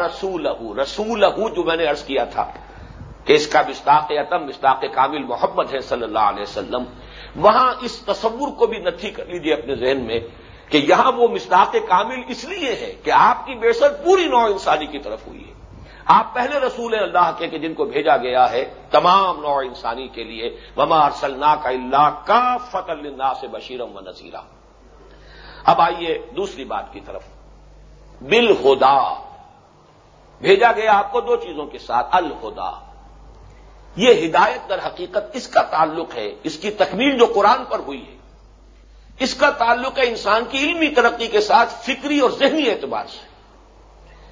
رسول رسول جو میں نے ارض کیا تھا کہ اس کا مستاق عتم مستاق کامل محمد ہے صلی اللہ علیہ وسلم، وہاں اس تصور کو بھی نتھی کر لیجیے اپنے ذہن میں کہ یہاں وہ مستاق کامل اس لیے ہے کہ آپ کی بے پوری نو انسانی کی طرف ہوئی ہے۔ آپ پہلے رسول اللہ کے، کہ جن کو بھیجا گیا ہے، تمام نوع انسانی کے لیے، وما ارسلنا کا اللہ کا فت اللہ سے بشیرم و نذیرہ اب آئیے دوسری بات کی طرف۔ بل ہدا بھیجا گیا آپ کو دو چیزوں کے ساتھ، الہدا۔ یہ ہدایت در حقیقت اس کا تعلق ہے، اس کی تکمیل جو قرآن پر ہوئی ہے۔ اس کا تعلق ہے انسان کی علمی ترقی کے ساتھ فکری اور ذہنی اعتبار سے۔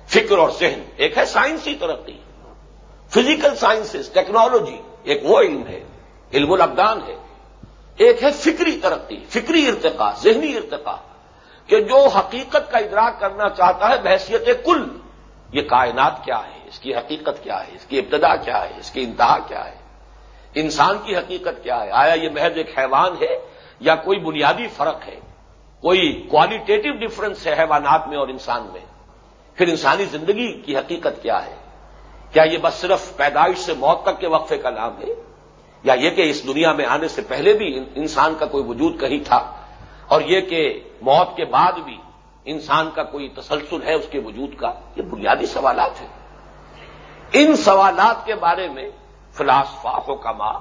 فکر اور ذہن، ایک ہے سائنسی ترقی۔ فزیکل سائنسز، ٹیکنالوجی، ایک وہ علم ہے، علم الابدان ہے۔ ایک ہے فکری ترقی، فکری ارتقا ذہنی ارتقا کہ جو حقیقت کا ادراک کرنا چاہتا ہے بحثیت کل۔ یہ کائنات کیا ہے؟ اس کی حقیقت کیا ہے؟ اس کی ابتدا کیا ہے؟ اس کی انتہا کیا ہے؟ انسان کی حقیقت کیا ہے؟ آیا یہ محض ایک حیوان ہے یا کوئی بنیادی فرق ہے؟ کوئی کوالٹیٹو ڈفرنس ہے حیوانات میں اور انسان میں؟ پھر انسانی زندگی کی حقیقت کیا ہے؟ کیا یہ بس صرف پیدائش سے موت تک کے وقفے کا نام ہے؟ یا یہ کہ اس دنیا میں آنے سے پہلے بھی انسان کا کوئی وجود کہیں تھا؟ اور یہ کہ موت کے بعد بھی انسان کا کوئی تسلسل ہے اس کے وجود کا، یہ بنیادی سوالات ہیں۔ ان سوالات کے بارے میں فلاسفہ حکما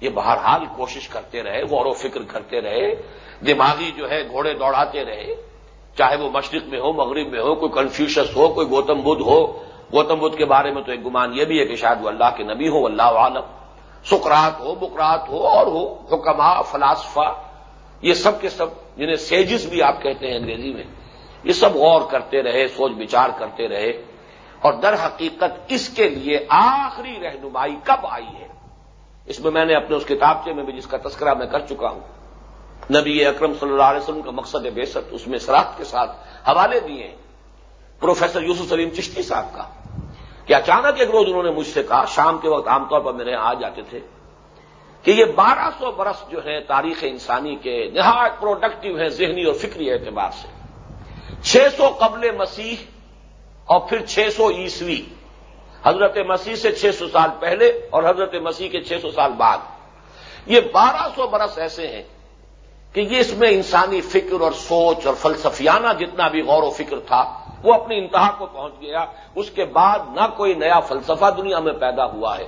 یہ بہرحال کوشش کرتے رہے، غور و فکر کرتے رہے، دماغی جو ہے گھوڑے دوڑاتے رہے، چاہے وہ مشرق میں ہو، مغرب میں ہو، کوئی کنفیوشس ہو، کوئی گوتم بدھ ہو۔ گوتم بدھ کے بارے میں تو ایک گمان یہ بھی ہے کہ شاید وہ اللہ کے نبی ہو اللہ عالم۔ سکرات ہو، بکرات ہو، اور ہو حکما فلاسفہ، یہ سب کے سب جنہیں سیجز بھی آپ کہتے ہیں انگریزی میں۔ یہ سب غور کرتے رہے، سوچ بچار کرتے رہے۔ اور در حقیقت اس کے لیے آخری رہنمائی کب آئی ہے؟ اس میں میں نے اپنے اس کتابچے میں بھی جس کا تذکرہ میں کر چکا ہوں، نبی اکرم صلی اللہ علیہ وسلم کا مقصد بے اس میں سراخت کے ساتھ حوالے دیے ہیں۔ پروفیسر یوسف سلیم چشتی صاحب کا۔ کہ اچانک ایک روز انہوں نے مجھ سے کہا، شام کے وقت عام طور پر میرے یہاں آ جاتے تھے، کہ یہ بارہ سو برس جو ہے تاریخ انسانی کے نہایت پروڈکٹیو ہیں ذہنی اور فکری اعتبار سے۔ چھ سو قبل مسیح اور پھر چھ سو عیسوی۔ حضرت مسیح سے چھ سو سال پہلے اور حضرت مسیح کے چھ سو سال بعد۔ یہ بارہ سو برس ایسے ہیں کہ یہ اس میں انسانی فکر اور سوچ اور فلسفیانہ جتنا بھی غور و فکر تھا، وہ اپنی انتہا کو پہنچ گیا۔ اس کے بعد نہ کوئی نیا فلسفہ دنیا میں پیدا ہوا ہے۔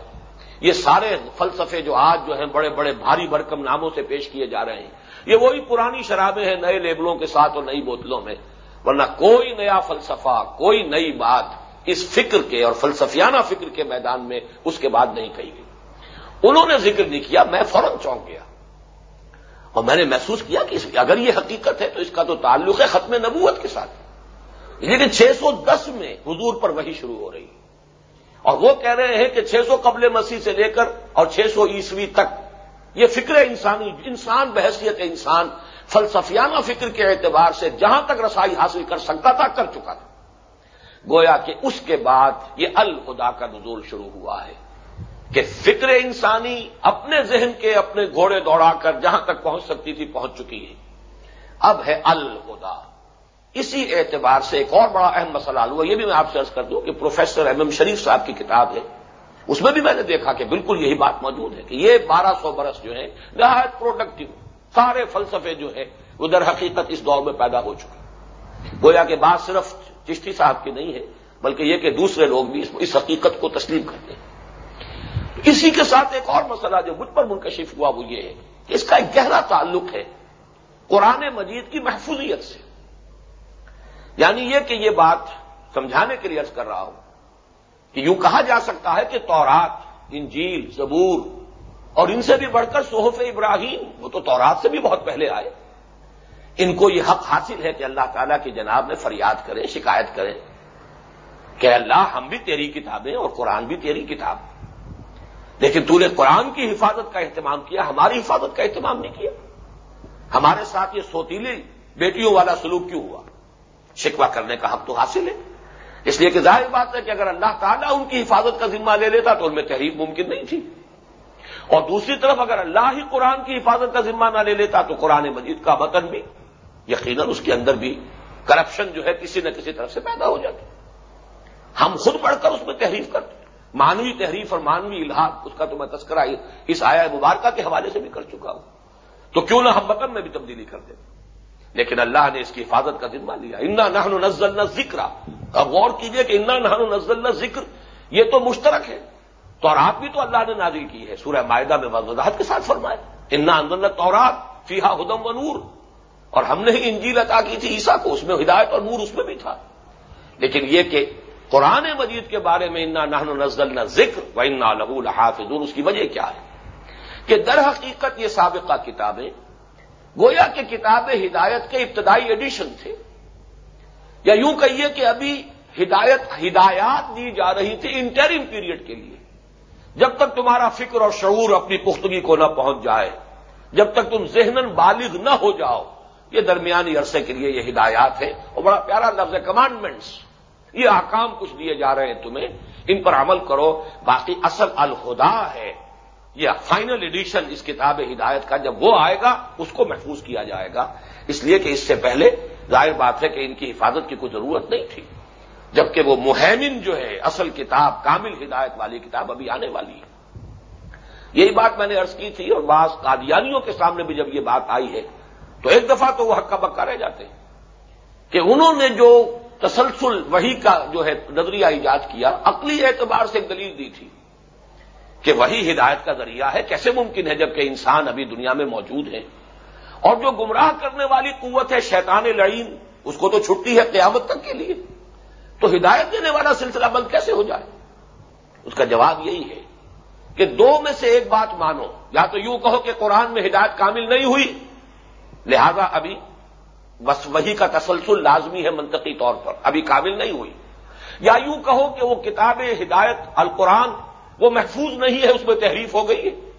یہ سارے فلسفے جو آج جو ہیں، بڑے بڑے بھاری بھرکم ناموں سے پیش کیے جا رہے ہیں۔ یہ وہی پرانی شرابیں ہیں نئے لیبلوں کے ساتھ اور نئی بوتلوں میں۔ ورنہ کوئی نیا فلسفہ، کوئی نئی بات اس فکر کے اور فلسفیانہ فکر کے میدان میں اس کے بعد نہیں کہی گئی۔ انہوں نے ذکر نہیں کیا، میں فوراً چونک گیا۔ اور میں نے محسوس کیا کہ اگر یہ حقیقت ہے تو اس کا تو تعلق ہے ختم نبوت کے ساتھ۔ لیکن چھ سو دس میں حضور پر وہی شروع ہو رہی۔ ہے اور وہ کہہ رہے ہیں کہ چھ سو قبل مسیح سے لے کر اور چھ سو عیسوی تک یہ فکر انسانی انسان، بحثیت انسان فلسفیانہ فکر کے اعتبار سے جہاں تک رسائی حاصل کر سکتا تھا، کر چکا تھا۔ گویا کہ اس کے بعد یہ الخدا کا نزول شروع ہوا ہے کہ فکر انسانی اپنے ذہن کے اپنے گھوڑے دوڑا کر جہاں تک پہنچ سکتی تھی، پہنچ چکی ہے۔ اب ہے الخدا۔ اسی اعتبار سے ایک اور بڑا اہم مسئلہ ہوا، یہ بھی میں آپ سے ارض کر دوں کہ پروفیسر ایم ایم شریف صاحب کی کتاب ہے۔ اس میں بھی میں نے دیکھا کہ بالکل یہی بات موجود ہے کہ یہ بارہ سو برس جو ہے نہایت پروڈکٹیو سارے فلسفے جو ہے ادھر حقیقت اس دور میں پیدا ہو چکے گویا کہ بات صرف چشتی صاحب کی نہیں ہے، بلکہ یہ کہ دوسرے لوگ بھی اس حقیقت کو تسلیم کرتے ہیں۔ اسی کے ساتھ ایک اور مسئلہ جو مجھ پر منکشف ہوا وہ یہ ہے کہ اس کا ایک گہرا تعلق ہے قرآن مجید کی محفوظیت سے۔ یعنی یہ کہ یہ بات سمجھانے کے لیے ارض کر رہا ہوں کہ یوں کہا جا سکتا ہے کہ تورات، انجیل، زبور اور ان سے بھی بڑھ کر صحف ابراہیم، وہ تو تورات سے بھی بہت پہلے آئے۔ ان کو یہ حق حاصل ہے کہ اللہ تعالیٰ کی جناب میں فریاد کریں، شکایت کریں کہ اللہ ہم بھی تیری کتابیں اور قرآن بھی تیری کتاب۔ لیکن تو نے قرآن کی حفاظت کا اہتمام کیا، ہماری حفاظت کا اہتمام نہیں کیا۔ ہمارے ساتھ یہ سوتیلی بیٹیوں والا سلوک کیوں ہوا؟ شکوا کرنے کا حق تو حاصل ہے۔ اس لیے کہ ظاہر بات ہے کہ اگر اللہ تعالیٰ ان کی حفاظت کا ذمہ لے لیتا تو ان میں تحریک ممکن نہیں تھی۔ اور دوسری طرف اگر اللہ ہی قرآن کی حفاظت کا ذمہ نہ لے لیتا تو قرآن مجید کا وطن بھی، یقیناً اس کے اندر بھی کرپشن جو ہے کسی نہ کسی طرف سے پیدا ہو جاتی ہم خود پڑھ کر اس میں تحریف کرتے مانوی تحریف اور مانوی الحاق اس کا تو میں تذکرہ اس آیا مبارکہ کے حوالے سے بھی کر چکا ہوں۔ تو کیوں نہ ہم وطن میں بھی تبدیلی کر دیں۔ لیکن اللہ نے اس کی حفاظت کا ذمہ لیا۔ انا نہن نزل نہ ذکر اب غور کیجیے کہ انا نہن نزل نہ ذکر یہ تو مشترک ہے۔ تو اور آپ بھی تو اللہ نے نازل کی ہے۔ سورہ معاہدہ میں وضاحت کے ساتھ فرمائے انا اندر تورات فیحا ہدم و نور اور ہم نے ہی انجیل عطا کی تھی عیسا کو، اس میں ہدایت اور نور اس میں بھی تھا۔ لیکن یہ کہ قرآن مجید کے بارے میں انا نہن نزل نہ ذکر و انا لہو الحافظ اس کی وجہ کیا ہے؟ کہ در حقیقت یہ سابقہ کتابیں، گویا کہ کتاب ہدایت کے ابتدائی ایڈیشن تھے۔ یا یوں کہیے کہ ابھی ہدایت، ہدایات دی جا رہی تھی انٹرم پیریڈ کے لیے۔ جب تک تمہارا فکر اور شعور اپنی پختگی کو نہ پہنچ جائے، جب تک تم ذہن بالغ نہ ہو جاؤ، یہ درمیانی عرصے کے لیے یہ ہدایات ہے اور بڑا پیارا لفظ ہے کمانڈمنٹس یہ احکام کچھ دیے جا رہے ہیں تمہیں، ان پر عمل کرو۔ باقی اصل الخدا ہے۔ یہ فائنل ایڈیشن اس کتاب ہدایت کا، جب وہ آئے گا، اس کو محفوظ کیا جائے گا۔ اس لیے کہ اس سے پہلے ظاہر بات ہے کہ ان کی حفاظت کی کوئی ضرورت نہیں تھی۔ جبکہ وہ مہمن جو ہے، اصل کتاب، کامل ہدایت والی کتاب ابھی آنے والی ہے۔ یہی بات میں نے ارض کی تھی اور بعض قادیانیوں کے سامنے بھی جب یہ بات آئی ہے، تو ایک دفعہ تو وہ ہکا بکا رہ جاتے ہیں کہ انہوں نے جو تسلسل وہی کا جو ہے نظریہ ایجاد کیا، عقلی اعتبار سے ایک دلیل دی تھی کہ وہی ہدایت کا ذریعہ ہے۔ کیسے ممکن ہے جبکہ انسان ابھی دنیا میں موجود ہے اور جو گمراہ کرنے والی قوت ہے، شیطان لعین، اس کو تو چھٹی ہے قیامت تک کے لیے۔ تو ہدایت دینے والا سلسلہ بند کیسے ہو جائے؟ اس کا جواب یہی ہے کہ دو میں سے ایک بات مانو۔ یا تو یوں کہو کہ قرآن میں ہدایت کامل نہیں ہوئی۔ لہذا ابھی بس وہی کا تسلسل لازمی ہے منطقی طور پر۔ ابھی کامل نہیں ہوئی۔ یا یوں کہو کہ وہ کتاب ہدایت القرآن، وہ محفوظ نہیں ہے، اس میں تحریف ہو گئی ہے۔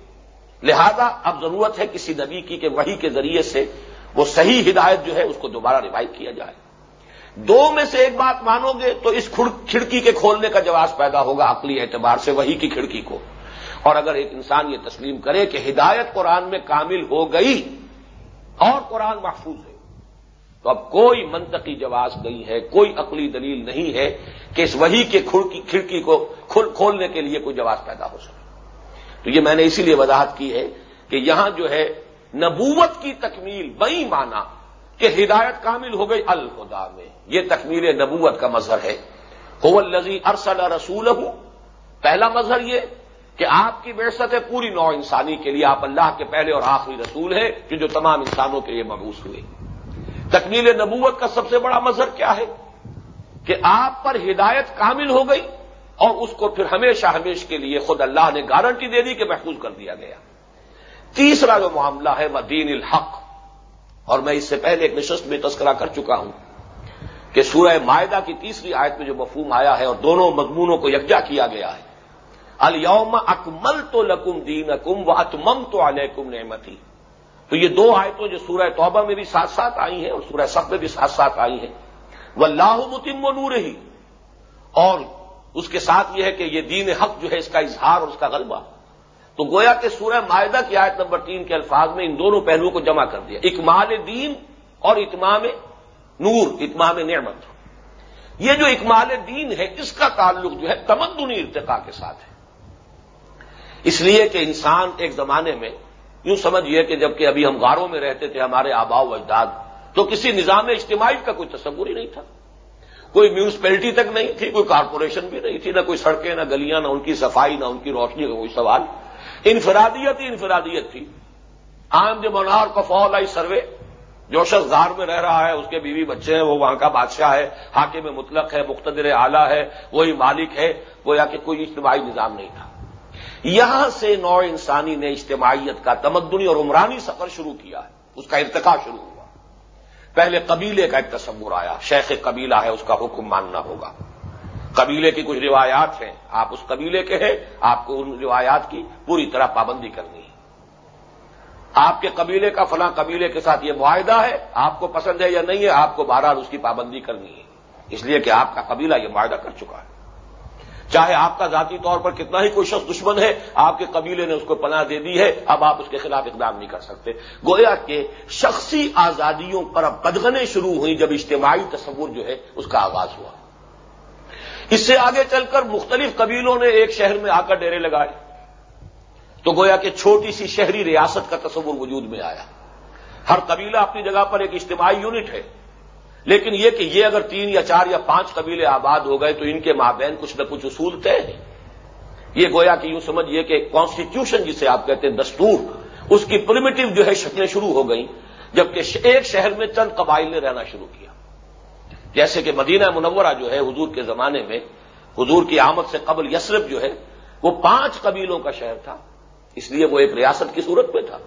لہذا اب ضرورت ہے کسی نبی کی کہ وہی کے ذریعے سے وہ صحیح ہدایت جو ہے اس کو دوبارہ ریوائو کیا جائے۔ دو میں سے ایک بات مانو گے تو اس کھڑکی کے کھولنے کا جواز پیدا ہوگا عقلی اعتبار سے وہی کی کھڑکی کو۔ اور اگر ایک انسان یہ تسلیم کرے کہ ہدایت قرآن میں کامل ہو گئی اور قرآن محفوظ ہے، تو اب کوئی منطقی جواز نہیں ہے، کوئی عقلی دلیل نہیں ہے کہ اس وہی کے کھڑکی کو کھولنے کے لیے کوئی جواز پیدا ہو سکے۔ تو یہ میں نے اسی لیے وضاحت کی ہے کہ یہاں جو ہے نبوت کی تکمیل بئی مانا کہ ہدایت کامل ہو گئی۔ الخدا میں۔ یہ تکمیل نبوت کا مظہر ہے۔ الزی ارسل رسول ہوں پہلا مظہر یہ کہ آپ کی بےست ہے پوری نو انسانی کے لیے۔ آپ اللہ کے پہلے اور آخری رسول ہے کہ جو تمام انسانوں کے لیے مبوس ہوئے۔ تکمیل نبوت کا سب سے بڑا مظہر کیا ہے؟ کہ آپ پر ہدایت کامل ہو گئی اور اس کو پھر ہمیشہ ہمیش کے لیے خود اللہ نے گارنٹی دے دی کہ محفوظ کر دیا گیا۔ تیسرا جو معاملہ ہے وہ دین الحق۔ اور میں اس سے پہلے ایک نشست میں تذکرہ کر چکا ہوں کہ سورہ معاہدہ کی تیسری آیت میں جو مفہوم آیا ہے اور دونوں مضمونوں کو یکجا کیا گیا ہے۔ الوم اکمل تو لکم دین اکم و اتمم تو علیکم نعمتی تو یہ دو آیتوں جو سورہ توبہ میں بھی ساتھ ساتھ آئی ہیں اور سورہ سب میں بھی ساتھ ساتھ آئی ہیں۔ وہ اللہ متم و نور ہی اور اس کے ساتھ یہ ہے کہ یہ دین حق جو ہے اس کا اظہار اور اس کا غلبہ۔ تو گویا کہ سورہ معاہدہ کی آیت نمبر تین کے الفاظ میں ان دونوں پہلوؤں کو جمع کر دیا۔ اکمال دین اور اتمام نور، اتمام نعمت۔ یہ جو اکمال دین ہے، اس کا تعلق جو ہے تمدنی ارتقا کے ساتھ ہے۔ اس لیے کہ انسان ایک زمانے میں یوں سمجھیے کہ جبکہ ابھی ہم غاروں میں رہتے تھے، ہمارے آبا و اجداد، تو کسی نظام اجتماعی کا کوئی تصور ہی نہیں تھا۔ کوئی میونسپلٹی تک نہیں تھی، کوئی کارپوریشن بھی نہیں تھی، نہ کوئی سڑکیں، نہ گلیاں، نہ ان کی صفائی، نہ ان کی روشنی کا کوئی سوال۔ انفرادیت ہی انفرادیت تھی۔ عام جو منار کا آئی سروے، جو شخص گار میں رہ رہا ہے، اس کے بیوی بچے ہیں، وہ وہاں کا بادشاہ ہے، حاکم میں مطلق ہے، مقتدر اعلیٰ ہے، وہی مالک ہے وہ یا کہ کوئی اجتماعی نظام نہیں تھا۔ یہاں سے نو انسانی نے اجتماعیت کا تمدنی اور عمرانی سفر شروع کیا ہے۔ اس کا ارتقا شروع ہوا۔ پہلے قبیلے کا ایک تصور آیا، شیخ قبیلہ ہے، اس کا حکم ماننا ہوگا۔ قبیلے کی کچھ روایات ہیں، آپ اس قبیلے کے ہیں، آپ کو ان روایات کی پوری طرح پابندی کرنی ہے۔ آپ کے قبیلے کا فلاں قبیلے کے ساتھ یہ معاہدہ ہے، آپ کو پسند ہے یا نہیں ہے، آپ کو بہرحال اس کی پابندی کرنی ہے۔ اس لیے کہ آپ کا قبیلہ یہ معاہدہ کر چکا ہے۔ چاہے آپ کا ذاتی طور پر کتنا ہی کوئی شخص دشمن ہے، آپ کے قبیلے نے اس کو پناہ دے دی ہے، اب آپ اس کے خلاف اقدام نہیں کر سکتے۔ گویا کہ شخصی آزادیوں پر اب بدغنے شروع ہوئی جب اجتماعی تصور جو ہے، اس کا آغاز ہوا۔ اس سے آگے چل کر مختلف قبیلوں نے ایک شہر میں آ کر ڈیرے لگائے۔ تو گویا کہ چھوٹی سی شہری ریاست کا تصور وجود میں آیا۔ ہر قبیلہ اپنی جگہ پر ایک اجتماعی یونٹ ہے۔ لیکن یہ کہ یہ اگر تین یا چار یا پانچ قبیلے آباد ہو گئے تو ان کے مابین کچھ نہ کچھ اصول طے ہیں۔ یہ گویا کہ یوں سمجھیے کہ کانسٹیٹیوشن جسے آپ کہتے ہیں دستور، اس کی پرمیٹو جو ہے شکلیں شروع ہو گئیں۔ جبکہ ایک شہر میں چند قبائل نے رہنا شروع کیا۔ جیسے کہ مدینہ منورہ جو ہے حضور کے زمانے میں، حضور کی آمد سے قبل یسرف جو ہے، وہ پانچ قبیلوں کا شہر تھا، اس لیے وہ ایک ریاست کی صورت میں تھا۔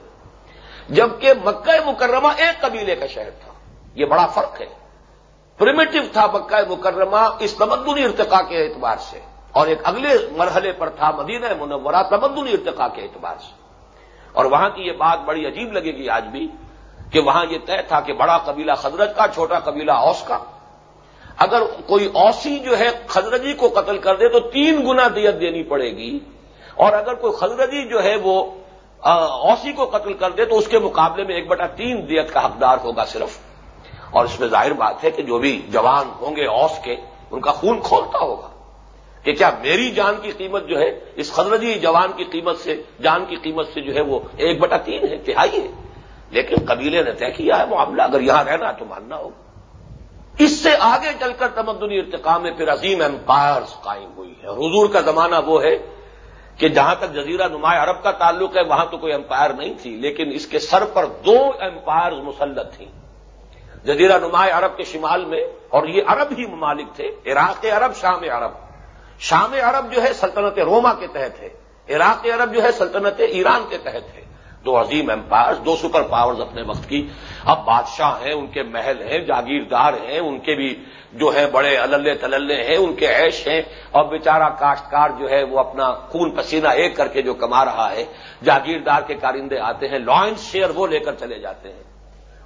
جبکہ مکہ مکرمہ ایک قبیلے کا شہر تھا۔ یہ بڑا فرق ہے۔ پریمیٹو تھا مکہ مکرمہ، اس تمدنی ارتقا کے اعتبار سے۔ اور ایک اگلے مرحلے پر تھا مدینہ منورہ، تمدنی ارتقا کے اعتبار سے۔ اور وہاں کی یہ بات بڑی عجیب لگے گی آج بھی، کہ وہاں یہ طے تھا کہ بڑا قبیلہ خدرت کا، چھوٹا قبیلہ اوس کا۔ اگر کوئی اوسی جو ہے خزرجی کو قتل کر دے تو تین گنا دیت دینی پڑے گی اور اگر کوئی خزرجی جو ہے وہ اوسی کو قتل کر دے تو اس کے مقابلے میں ایک بٹا تین دیت کا حقدار ہوگا صرف۔ اور اس میں ظاہر بات ہے کہ جو بھی جوان ہوں گے اوس کے، ان کا خون کھولتا ہوگا۔ کہ کیا میری جان کی قیمت جو ہے، اس خزرجی جوان کی قیمت سے، جان کی قیمت سے جو ہے وہ ایک بٹا تین ہے، تہائی ہے۔ لیکن قبیلے نے طے کیا ہے معاملہ، اگر یہاں رہنا تو ماننا ہوگا۔ اس سے آگے چل کر تمدنی ارتقا میں پھر عظیم امپائرز قائم ہوئی ہے اور حضور کا زمانہ وہ ہے کہ جہاں تک جزیرہ نمایاں عرب کا تعلق ہے، وہاں تو کوئی امپائر نہیں تھی، لیکن اس کے سر پر دو امپائرز مسلط تھیں۔ جزیرہ نمایاں عرب کے شمال میں، اور یہ عرب ہی ممالک تھے، عراق عرب، شام عرب۔ شام عرب جو ہے سلطنت روما کے تحت ہے، عراق عرب جو ہے سلطنت ایران کے تحت ہے۔ دو عظیم امپائرز دو سپر پاورز اپنے وقت کی۔ اب بادشاہ ہیں، ان کے محل ہیں، جاگیردار ہیں، ان کے بھی جو ہے بڑے اللے تللے ہیں، ان کے عیش ہیں۔ اور بیچارہ کاشتکار جو ہے، وہ اپنا خون پسینہ ایک کر کے جو کما رہا ہے، جاگیردار کے کارندے آتے ہیں لائنس شیئر وہ لے کر چلے جاتے ہیں۔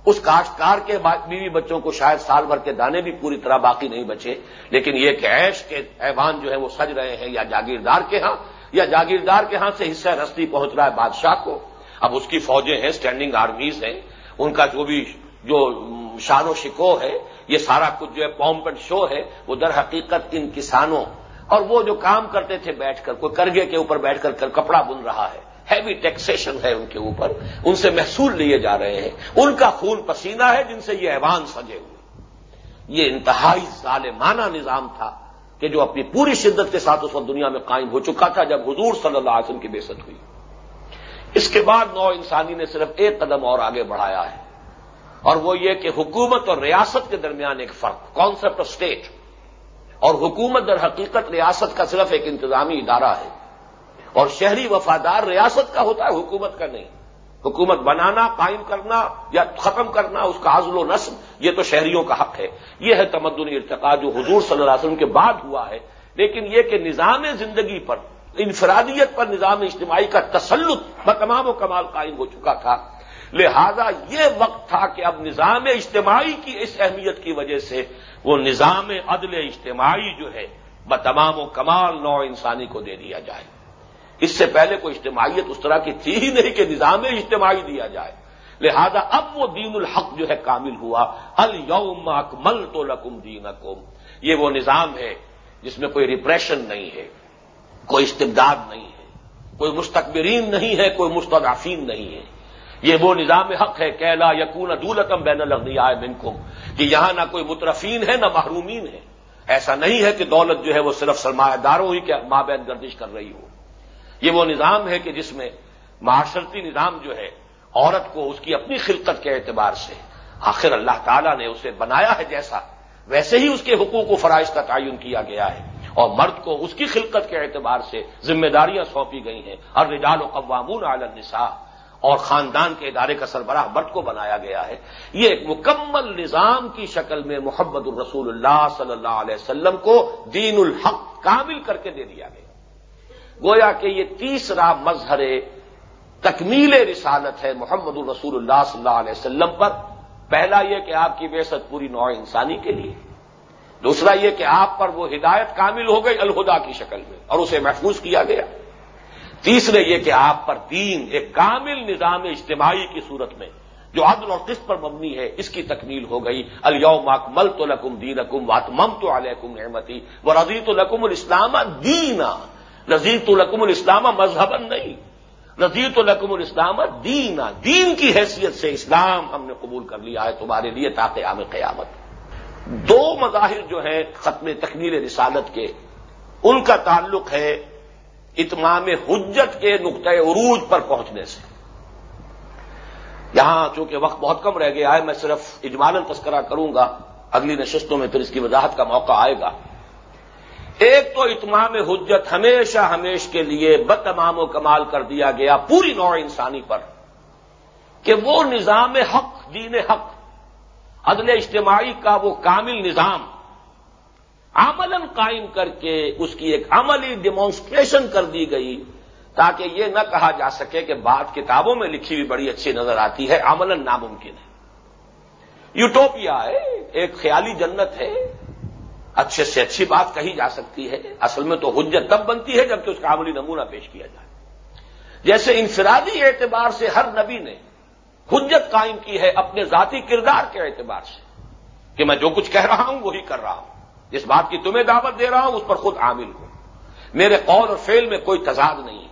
اس کاشتکار کے بیوی بچوں کو شاید سال بھر کے دانے بھی پوری طرح باقی نہیں بچے، لیکن یہ کہ عیش کے ایوان جو ہے، وہ سج رہے ہیں، یا جاگیردار کے ہاں یا جاگیردار کے ہاں سے حصہ رستی پہنچ رہا ہے بادشاہ کو۔ اب اس کی فوجیں ہیں اسٹینڈنگ آرمیز ہیں۔ ان کا جو بھی جو شان و شکو ہے، یہ سارا کچھ جو ہے پومپٹ شو ہے، وہ در حقیقت ان کسانوں اور وہ جو کام کرتے تھے بیٹھ کر، کوئی کرگے کے اوپر بیٹھ کر کپڑا بن رہا ہے۔ ہیوی ٹیکسیشن ہے ان کے اوپر۔ ان سے محصول لیے جا رہے ہیں۔ ان کا خون پسینہ ہے جن سے یہ ایوان سجے ہوئے۔ یہ انتہائی ظالمانہ نظام تھا کہ جو اپنی پوری شدت کے ساتھ اس وقت دنیا میں قائم ہو چکا تھا جب حضور صلی اللہ علیہ وسلم کی بے ہوئی۔ اس کے بعد نو انسانی نے صرف ایک قدم اور آگے بڑھایا ہے۔ اور وہ یہ کہ حکومت اور ریاست کے درمیان ایک فرق کانسپٹ آف اسٹیٹ اور حکومت در حقیقت ریاست کا صرف ایک انتظامی ادارہ ہے۔ اور شہری وفادار ریاست کا ہوتا ہے حکومت کا نہیں۔ حکومت بنانا، قائم کرنا یا ختم کرنا، اس کا عزل و نسل، یہ تو شہریوں کا حق ہے۔ یہ ہے تمدنی ارتقا جو حضور صلی اللہ علیہ وسلم کے بعد ہوا ہے۔ لیکن یہ کہ نظام زندگی پر انفرادیت پر نظام اجتماعی کا تسلط بتمام و کمال قائم ہو چکا تھا۔ لہذا یہ وقت تھا کہ اب نظام اجتماعی کی اس اہمیت کی وجہ سے وہ نظام عدل اجتماعی جو ہے، بتمام و کمال نو انسانی کو دے دیا جائے۔ اس سے پہلے کوئی اجتماعیت اس طرح کی تھی ہی نہیں کہ نظام اجتماعی دیا جائے۔ لہذا اب وہ دین الحق جو ہے کامل ہوا۔ الوم اکمل تو لکم دین یہ وہ نظام ہے جس میں کوئی ریپریشن نہیں ہے۔ کوئی استبداد نہیں ہے، کوئی مستقبرین نہیں ہے، کوئی مستدافین نہیں ہے۔ یہ وہ نظام حق ہے کیلا یقون دولتم بین الغنیاء منکم، کہ یہاں نہ کوئی مترفین ہے، نہ محرومین ہے ایسا نہیں ہے کہ دولت جو ہے وہ صرف سرمایہ داروں ہی کے مابین گردش کر رہی ہو۔ یہ وہ نظام ہے کہ جس میں معاشرتی نظام جو ہے، عورت کو اس کی اپنی خلقت کے اعتبار سے آخر اللہ تعالیٰ نے اسے بنایا ہے جیسا، ویسے ہی اس کے حقوق و فرائض کا تعین کیا گیا ہے۔ اور مرد کو اس کی خلقت کے اعتبار سے ذمہ داریاں سونپی گئی ہیں۔ اور رجال و قوامون عال النساء۔ اور خاندان کے ادارے کا سربراہ مرد کو بنایا گیا ہے۔ یہ ایک مکمل نظام کی شکل میں محمد الرسول اللہ صلی اللہ علیہ وسلم کو دین الحق کامل کر کے دے دیا گیا۔ گویا کہ یہ تیسرا مظہر تکمیل رسالت ہے محمد الرسول اللہ صلی اللہ علیہ وسلم پر۔ پہلا یہ کہ آپ کی بے پوری نوع انسانی کے لیے۔ دوسرا یہ کہ آپ پر وہ ہدایت کامل ہو گئی الہدا کی شکل میں اور اسے محفوظ کیا گیا۔ تیسرے یہ کہ آپ پر دین ایک کامل نظام اجتماعی کی صورت میں جو عدل اور قسط پر مبنی ہے، اس کی تکمیل ہو گئی۔ الوم اکمل تو لکم دین اکم وات مم تو علیکم نعمتی وہ رضیت القم الاسلام دینا۔ رضیت القم الاسلام مذہب نہیں۔ رضیت القم الاسلام دینا۔ دین کی حیثیت سے اسلام ہم نے قبول کر لیا ہے تمہارے لیے تاکہ عام قیامت۔ دو مظاہر جو ہیں ختم تکمیل رسالت کے، ان کا تعلق ہے اتمام حجت کے نقطۂ عروج پر پہنچنے سے۔ یہاں چونکہ وقت بہت کم رہ گیا ہے، میں صرف اجمالن تذکرہ کروں گا، اگلی نشستوں میں پھر اس کی وضاحت کا موقع آئے گا۔ ایک تو اتمام حجت ہمیشہ ہمیش کے لیے بدتمام و کمال کر دیا گیا پوری نوع انسانی پر، کہ وہ نظام حق، دین حق عدل اجتماعی کا وہ کامل نظام عملاً قائم کر کے اس کی ایک عملی ڈیمانسٹریشن کر دی گئی تاکہ یہ نہ کہا جا سکے کہ بات کتابوں میں لکھی ہوئی بڑی اچھی نظر آتی ہے، عملاً ناممکن ہے۔ یوٹوپیا ہے، ایک خیالی جنت ہے۔ اچھے سے اچھی بات کہی جا سکتی ہے۔ اصل میں تو حجت تب بنتی ہے جبکہ اس کا عملی نمونہ پیش کیا جائے۔ جیسے انفرادی اعتبار سے ہر نبی نے حجت قائم کی ہے اپنے ذاتی کردار کے اعتبار سے کہ میں جو کچھ کہہ رہا ہوں وہی کر رہا ہوں۔ جس بات کی تمہیں دعوت دے رہا ہوں اس پر خود عامل ہوں۔ میرے قول اور فعل میں کوئی تضاد نہیں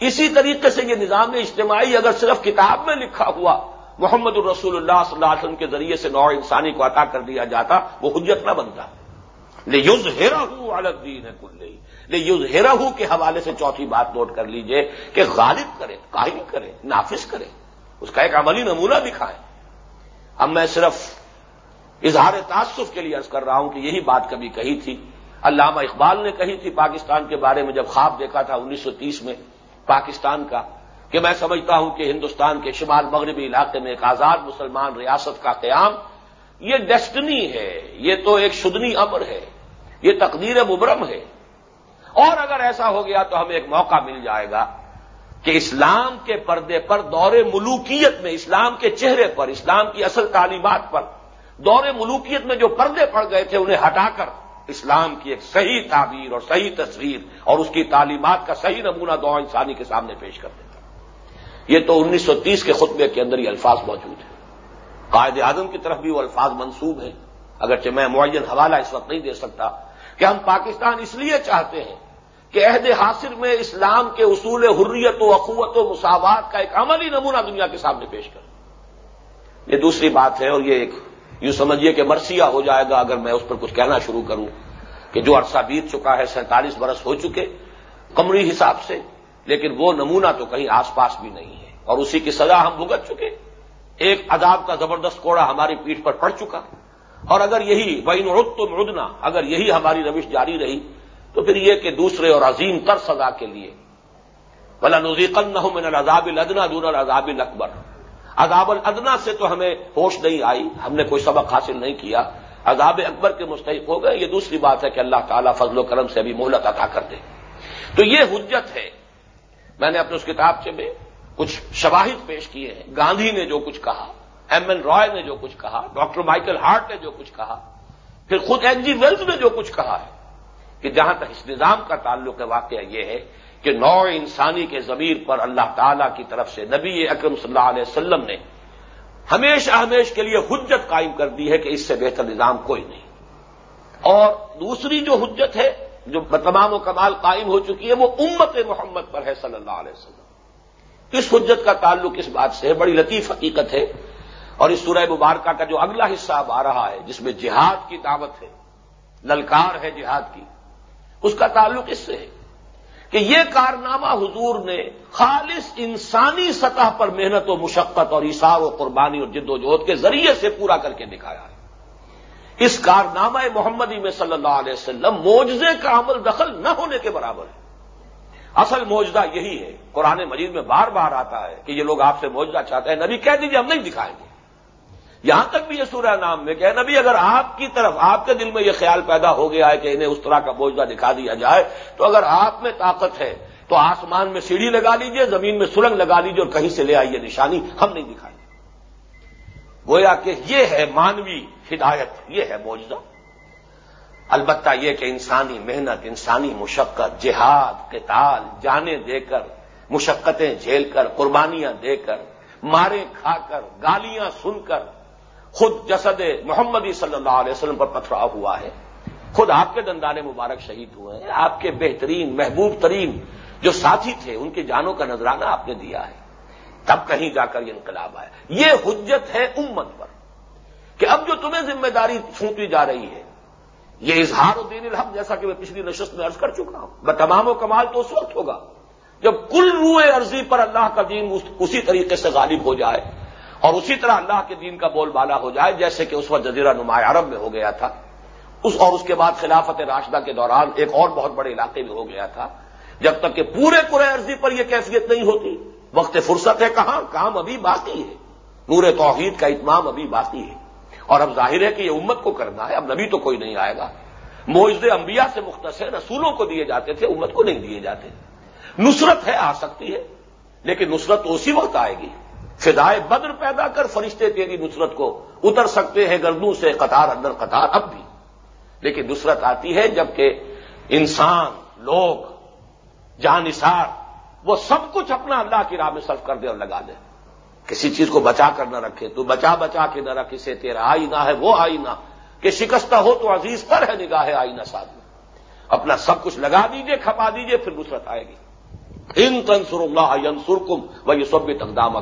اسی طریقے سے یہ نظام اجتماعی اگر صرف کتاب میں لکھا ہوا محمد الرسول اللہ صلی اللہ علیہ وسلم کے ذریعے سے نوع انسانی کو عطا کر دیا جاتا، وہ حجت نہ بنتا۔ لے یوز ہیرا ہوں الگ دین ہے کل لے یوز ہیرا ہوں کے حوالے سے چوتھی بات نوٹ کر لیجیے کہ غالب کرے قائم کرے، نافذ کرے۔ اس کا ایک عملی نمونہ دکھائے اب میں صرف اظہار تعصف کے لیے عرض کر رہا ہوں کہ یہی بات کبھی کہی تھی۔ علامہ اقبال نے کہی تھی پاکستان کے بارے میں جب خواب دیکھا تھا انیس سو تیس میں پاکستان کا، کہ میں سمجھتا ہوں کہ ہندوستان کے شمال مغربی علاقے میں ایک آزاد مسلمان ریاست کا قیام، یہ ڈیسٹنی ہے، یہ تو ایک شدنی امر ہے، یہ تقدیر مبرم ہے۔ اور اگر ایسا ہو گیا تو ہمیں ایک موقع مل جائے گا۔ کہ اسلام کے پردے پر دور ملوکیت میں، اسلام کے چہرے پر، اسلام کی اصل تعلیمات پر دور ملوکیت میں جو پردے پڑ گئے تھے، انہیں ہٹا کر اسلام کی ایک صحیح تعبیر اور صحیح تصویر اور اس کی تعلیمات کا صحیح نمونہ دو انسانی کے سامنے پیش کر دیتا۔ یہ تو انیس سو تیس کے خطبے کے اندر یہ الفاظ موجود ہیں۔ قائد اعظم کی طرف بھی وہ الفاظ منسوب ہیں۔ اگرچہ میں معین حوالہ اس وقت نہیں دے سکتا کہ ہم پاکستان اس لیے چاہتے ہیں کہ عہد حاصل میں اسلام کے اصول حریت و اخوت و مساوات کا ایک عملی نمونہ دنیا کے سامنے پیش کریں یہ دوسری بات ہے اور یہ ایک یوں سمجھیے کہ مرثیہ ہو جائے گا اگر میں اس پر کچھ کہنا شروع کروں کہ جو عرصہ بیت چکا ہے، سینتالیس برس ہو چکے کمری حساب سے، لیکن وہ نمونہ تو کہیں آس پاس بھی نہیں ہے۔ اور اسی کی سزا ہم بھگت چکے۔ ایک عذاب کا زبردست کوڑا ہماری پیٹھ پر پڑ چکا۔ اور اگر یہی بین رد تو مردنا اگر یہی ہماری روش جاری رہی تو پھر یہ کہ دوسرے اور عظیم تر سزا کے لیے بلا نزیقن نہ ہو میں عذاب الدنا دون العذاب اکبر عذاب الدنا سے تو ہمیں ہوش نہیں آئی، ہم نے کوئی سبق حاصل نہیں کیا۔ عذاب اکبر کے مستحق ہو گئے۔ یہ دوسری بات ہے کہ اللہ تعالیٰ فضل و کرم سے ابھی مہلت عطا کر دے۔ تو یہ حجت ہے۔ میں نے اپنے اس کتاب سے میں کچھ شواہد پیش کیے ہیں۔ گاندھی نے جو کچھ کہا، ایم این رائے نے جو کچھ کہا، ڈاکٹر مائیکل ہارٹ نے جو کچھ کہا، پھر خود این جی ویلز نے جو کچھ کہا ہے۔ کہ جہاں تک اس نظام کا تعلق ہے، واقعہ یہ ہے کہ نو انسانی کے ضمیر پر اللہ تعالی کی طرف سے نبی اکرم صلی اللہ علیہ وسلم نے ہمیشہ ہمیش کے لیے حجت قائم کر دی ہے کہ اس سے بہتر نظام کوئی نہیں۔ اور دوسری جو حجت ہے، جو تمام و کمال قائم ہو چکی ہے، وہ امت محمد پر ہے صلی اللہ علیہ وسلم۔ اس حجت کا تعلق اس بات سے ہے، بڑی لطیف حقیقت ہے۔ اور اس سورہ مبارکہ کا جو اگلا حصہ اب آ رہا ہے، جس میں جہاد کی دعوت ہے، للکار ہے جہاد کی۔ اس کا تعلق اس سے ہے کہ یہ کارنامہ حضور نے خالص انسانی سطح پر محنت و مشقت اور اشار و قربانی اور جد و جہد کے ذریعے سے پورا کر کے دکھایا ہے۔ اس کارنامہ محمدی میں صلی اللہ علیہ وسلم موجزے کا عمل دخل نہ ہونے کے برابر ہے۔ اصل موجدہ یہی ہے، قرآن مجید میں بار بار آتا ہے کہ یہ لوگ آپ سے موجدہ چاہتے ہیں، نبی کہہ دیجیے ہم نہیں دکھائیں گے۔ یہاں تک بھی یہ سورہ نام میں کہ نبی اگر آپ کی طرف، آپ کے دل میں یہ خیال پیدا ہو گیا ہے کہ انہیں اس طرح کا بوجھا دکھا دیا جائے، تو اگر آپ میں طاقت ہے، تو آسمان میں سیڑھی لگا لیجیے، زمین میں سرنگ لگا لیجیے اور کہیں سے لے آئیے نشانی ہم نہیں دکھائیں گویا کہ یہ ہے مانوی ہدایت، یہ ہے موجودہ البتہ یہ کہ انسانی محنت، انسانی مشقت، جہاد کتال جانے دے کر، مشقتیں جھیل کر، قربانیاں دے کر، مارے کھا کر، گالیاں سن کر خود جسد محمدی صلی اللہ علیہ وسلم پر پتھراؤ ہوا ہے۔ خود آپ کے دندان مبارک شہید ہوئے ہیں۔ آپ کے بہترین، محبوب ترین جو ساتھی تھے، ان کی جانوں کا نذرانہ آپ نے دیا ہے۔ تب کہیں جا کر یہ انقلاب آیا۔ یہ حجت ہے امت پر کہ اب جو تمہیں ذمہ داری سونپی جا رہی ہے، یہ اظہار الدین الحق جیسا کہ میں پچھلی نشست میں عرض کر چکا ہوں۔ میں تمام و کمال تو اس وقت ہوگا جب کل روئے عرضی پر اللہ کا دین اسی طریقے سے غالب ہو جائے۔ اور اسی طرح اللہ کے دین کا بول بالا ہو جائے، جیسے کہ اس وقت جزیرہ نمایاں عرب میں ہو گیا تھا۔ اس اور اس کے بعد خلافت راشدہ کے دوران ایک اور بہت بڑے علاقے میں ہو گیا تھا۔ جب تک کہ پورے پورے عرضی پر یہ کیفیت نہیں ہوتی۔ وقت فرصت ہے کہاں؟ کام ابھی باقی ہے۔ نور توحید کا اتمام ابھی باقی ہے۔ اور اب ظاہر ہے کہ یہ امت کو کرنا ہے۔ اب نبی تو کوئی نہیں آئے گا۔ موجد انبیاء سے مختصر رسولوں کو دیے جاتے تھے، امت کو نہیں دیے جاتے۔ نصرت ہے، آ سکتی ہے، لیکن نصرت تو اسی وقت آئے گی۔ فدائے بدر پیدا کر فرشتے تیری نصرت کو اتر سکتے ہیں گردوں سے قطار اندر قطار اب بھی۔ لیکن نصرت آتی ہے جبکہ انسان، لوگ جانسار وہ سب کچھ اپنا اللہ کی راہ میں صرف کر دے اور لگا دے۔ کسی چیز کو بچا کر نہ رکھے، تو بچا بچا کے نہ رکھ، اسے تیرا آئینہ ہے، وہ آئینہ۔ کہ شکستہ ہو تو عزیز پر ہے نگاہ آئینہ ساتھ میں۔ اپنا سب کچھ لگا دیجیے، کھپا دیجیے، پھر نصرت آئے گی۔ ان تنسر اللہ ینسر کم وہ یہ سب تقدام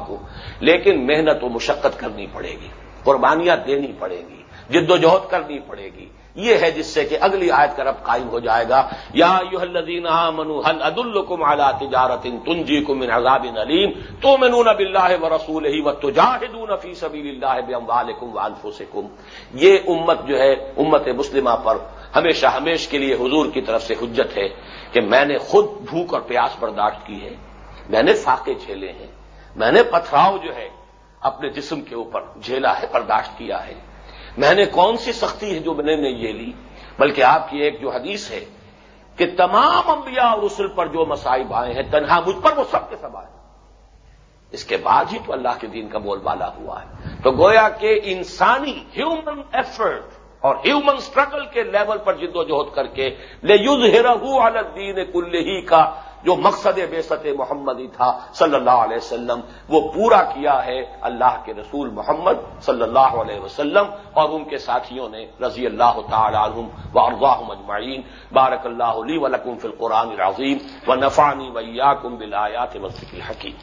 لیکن محنت و مشقت کرنی پڑے گی، قربانیاں دینی پڑے گی، جد و جہد کرنی پڑے گی۔ یہ ہے جس سے کہ اگلی آیت کا رب قائم ہو جائے گا۔ یا الذین منو حل عد اعلیٰ تجارت تنجی کم ان عذاب علیم تو منون اب اللہ و رسول ہی و تجاہدون فی سبیل اللہ بم والکم یہ امت جو ہے، امت مسلمہ پر ہمیشہ ہمیش کے لیے حضور کی طرف سے حجت ہے۔ کہ میں نے خود بھوک اور پیاس برداشت کی ہے، میں نے فاقے جھیلے ہیں، میں نے پتھراؤ جو ہے اپنے جسم کے اوپر جھیلا ہے، برداشت کیا ہے۔ میں نے کون سی سختی ہے جو میں نے یہ لی بلکہ آپ کی ایک جو حدیث ہے کہ تمام انبیاء اور رسل پر جو مسائب آئے ہیں، تنہا مجھ پر وہ سب کے سب آئے۔ اس کے بعد ہی تو اللہ کے دین کا بول بالا ہوا ہے۔ تو گویا کہ انسانی ہیومن ایفرٹ اور ہیومن اسٹرگل کے لیول پر جد و جہد کر کے لے یوز ہیرو الدین کل ہی کا جو مقصد بے ست محمدی تھا صلی اللہ علیہ وسلم، وہ پورا کیا ہے اللہ کے رسول محمد صلی اللہ علیہ وسلم اور ان کے ساتھیوں نے رضی اللہ تعالی عنہم و ارواہ مجمعین بارک اللہ علی ولکم فی القرآن العظیم۔ و نفانی ویا کم بلایات الحکیم۔